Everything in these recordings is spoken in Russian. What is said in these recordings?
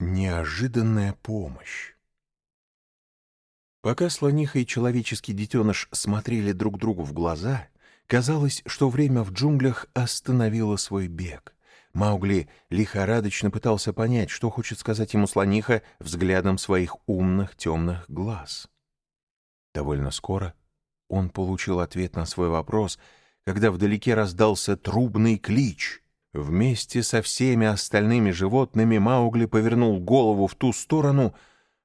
Неожиданная помощь. Пока слониха и человеческий детеныш смотрели друг другу в глаза, казалось, что время в джунглях остановило свой бег. Маугли лихорадочно пытался понять, что хочет сказать ему слониха взглядом своих умных темных глаз. Довольно скоро он получил ответ на свой вопрос, когда вдалеке раздался трубный клич — Вместе со всеми остальными животными Маугли повернул голову в ту сторону,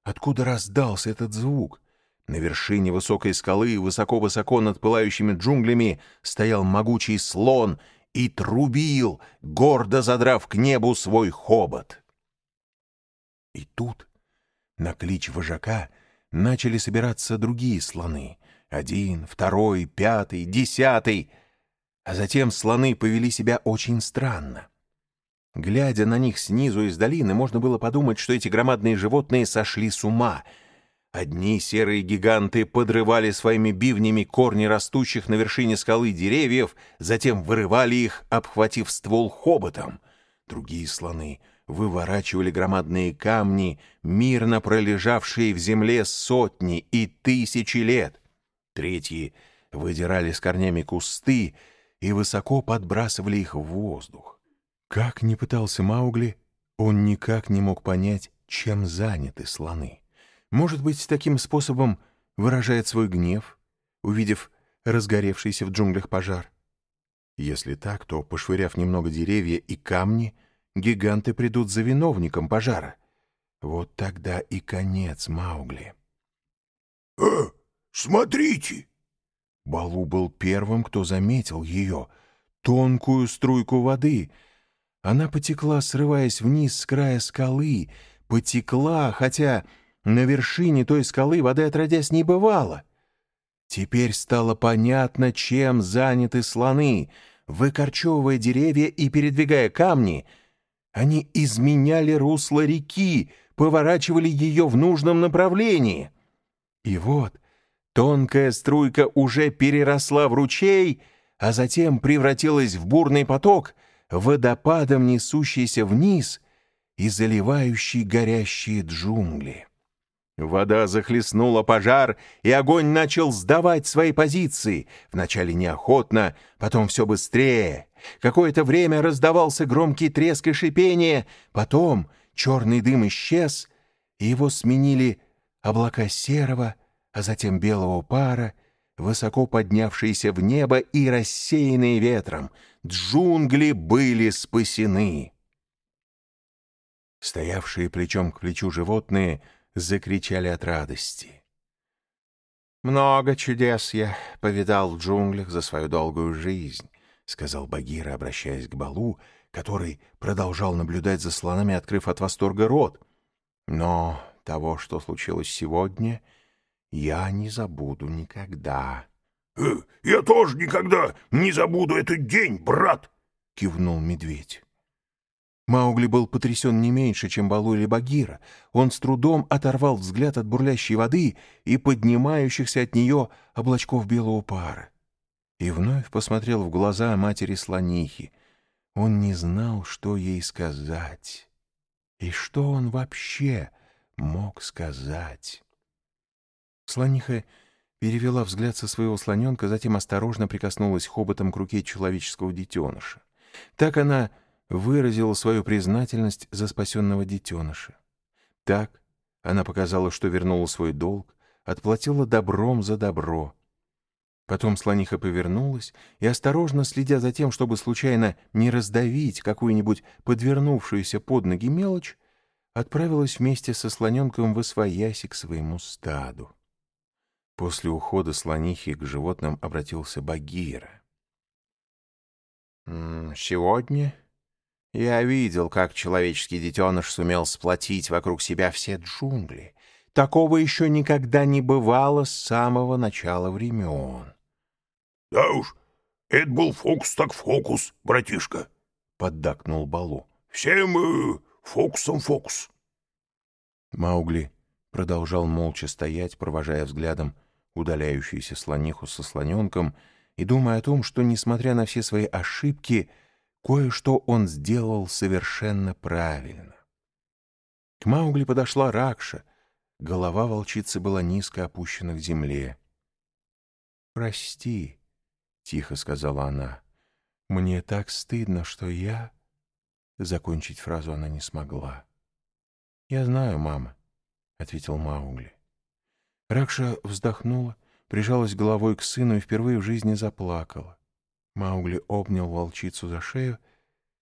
откуда раздался этот звук. На вершине высокой скалы, высоко-высоко над пылающими джунглями, стоял могучий слон и трубил, гордо задрав к небу свой хобот. И тут, на клич вожака, начали собираться другие слоны. Один, второй, пятый, десятый — а затем слоны повели себя очень странно. Глядя на них снизу из долины, можно было подумать, что эти громадные животные сошли с ума. Одни серые гиганты подрывали своими бивнями корни растущих на вершине скалы деревьев, затем вырывали их, обхватив ствол хоботом. Другие слоны выворачивали громадные камни, мирно пролежавшие в земле сотни и тысячи лет. Третьи выдирали с корнями кусты, и высоко подбрасывали их в воздух. Как ни пытался Маугли, он никак не мог понять, чем заняты слоны. Может быть, таким способом выражает свой гнев, увидев разгоревшийся в джунглях пожар. Если так, то, пошвыряв немного деревья и камни, гиганты придут за виновником пожара. Вот тогда и конец Маугли. «Э, смотрите!» Балу был первым, кто заметил ее, тонкую струйку воды. Она потекла, срываясь вниз с края скалы, потекла, хотя на вершине той скалы воды отродясь не бывало. Теперь стало понятно, чем заняты слоны. Выкорчевывая деревья и передвигая камни, они изменяли русло реки, поворачивали ее в нужном направлении. И вот Тонкая струйка уже переросла в ручей, а затем превратилась в бурный поток, водопадом несущийся вниз и заливающий горящие джунгли. Вода захлестнула пожар, и огонь начал сдавать свои позиции. Вначале неохотно, потом все быстрее. Какое-то время раздавался громкий треск и шипение, потом черный дым исчез, и его сменили облака серого, а затем белого пара, высоко поднявшиеся в небо и рассеянные ветром. Джунгли были спасены. Стоявшие плечом к плечу животные закричали от радости. «Много чудес я повидал в джунглях за свою долгую жизнь», — сказал Багира, обращаясь к Балу, который продолжал наблюдать за слонами, открыв от восторга рот. «Но того, что случилось сегодня, — я не забуду никогда. «Э, — Я тоже никогда не забуду этот день, брат! — кивнул медведь. Маугли был потрясен не меньше, чем Балу или Багира. Он с трудом оторвал взгляд от бурлящей воды и поднимающихся от нее облачков белого пара. И вновь посмотрел в глаза матери слонихи. Он не знал, что ей сказать. И что он вообще мог сказать? Слониха перевела взгляд со своего слоненка, затем осторожно прикоснулась хоботом к руке человеческого детеныша. Так она выразила свою признательность за спасенного детеныша. Так она показала, что вернула свой долг, отплатила добром за добро. Потом слониха повернулась и, осторожно следя за тем, чтобы случайно не раздавить какую-нибудь подвернувшуюся под ноги мелочь, отправилась вместе со слоненком в освояси к своему стаду. После ухода слонихи к животным обратился Багира. «Сегодня я видел, как человеческий детеныш сумел сплотить вокруг себя все джунгли. Такого еще никогда не бывало с самого начала времен». «Да уж, это был фокус так фокус, братишка», — поддакнул Балу. «Всем э, фокусом фокус». Маугли продолжал молча стоять, провожая взглядом удаляющуюся слониху со слоненком, и думая о том, что, несмотря на все свои ошибки, кое-что он сделал совершенно правильно. К Маугли подошла Ракша. Голова волчицы была низко опущена к земле. «Прости», — тихо сказала она. «Мне так стыдно, что я...» Закончить фразу она не смогла. «Я знаю, мама», — ответил Маугли. Ракша вздохнула, прижалась головой к сыну и впервые в жизни заплакала. Маугли обнял волчицу за шею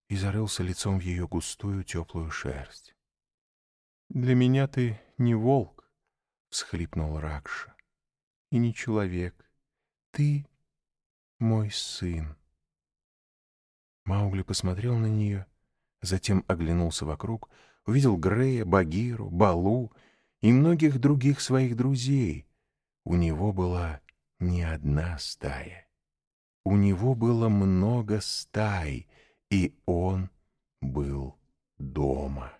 и зарылся лицом в ее густую теплую шерсть. «Для меня ты не волк», — всхлипнул Ракша, — «и не человек. Ты мой сын». Маугли посмотрел на нее, затем оглянулся вокруг, увидел Грея, Багиру, Балу и многих других своих друзей. У него была не одна стая. У него было много стай, и он был дома.